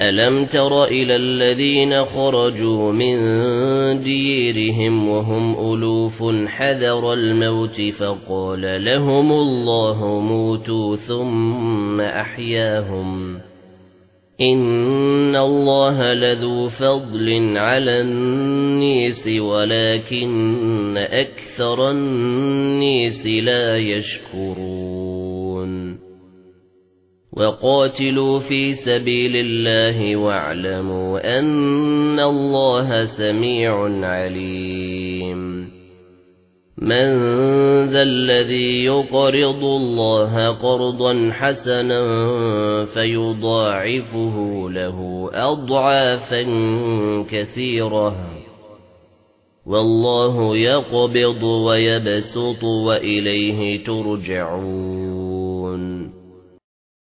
ألم تر إلى الذين خرجوا من ديرهم وهم ألوف حذر الموت فقال لهم الله موتوا ثم أحياهم إِنَّ اللَّهَ لَذُو فَضْلٍ عَلَى النَّاسِ وَلَكِنَّ أَكْثَرَ النَّاسِ لَا يَشْكُرُونَ وَقَاتِلُوا فِي سَبِيلِ اللَّهِ وَاعْلَمُوا أَنَّ اللَّهَ سَمِيعٌ عَلِيمٌ. مَنْ ذَا الَّذِي يُقْرِضُ اللَّهَ قَرْضًا حَسَنًا فَيُضَاعِفُهُ لَهُ أَضْعَافًا كَثِيرَةً. وَاللَّهُ يَقْبِضُ وَيَبْسُطُ وَإِلَيْهِ تُرْجَعُونَ.